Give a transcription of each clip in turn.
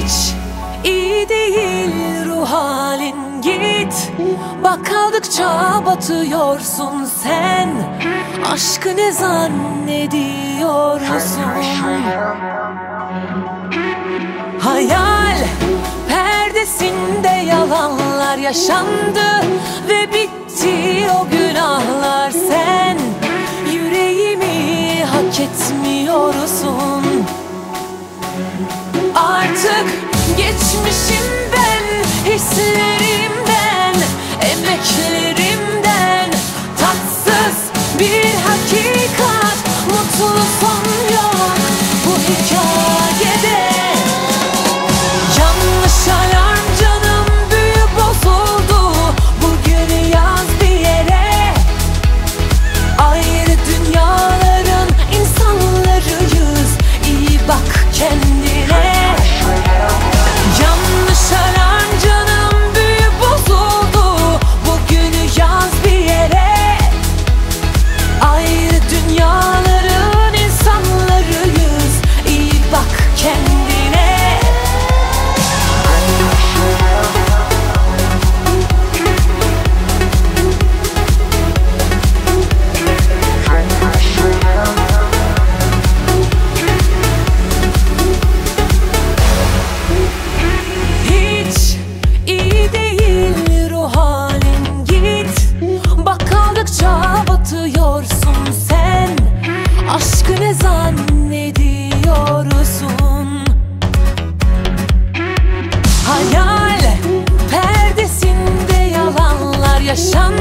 hiç iyi değil ruh halin. Git Bak kaldıkça batıyorsun sen. Aşkı ne zannediyorsun? Hayal perdesinde yalanlar yaşandı Ve bitti o günahlar. yaşan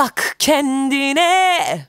Bak kendine.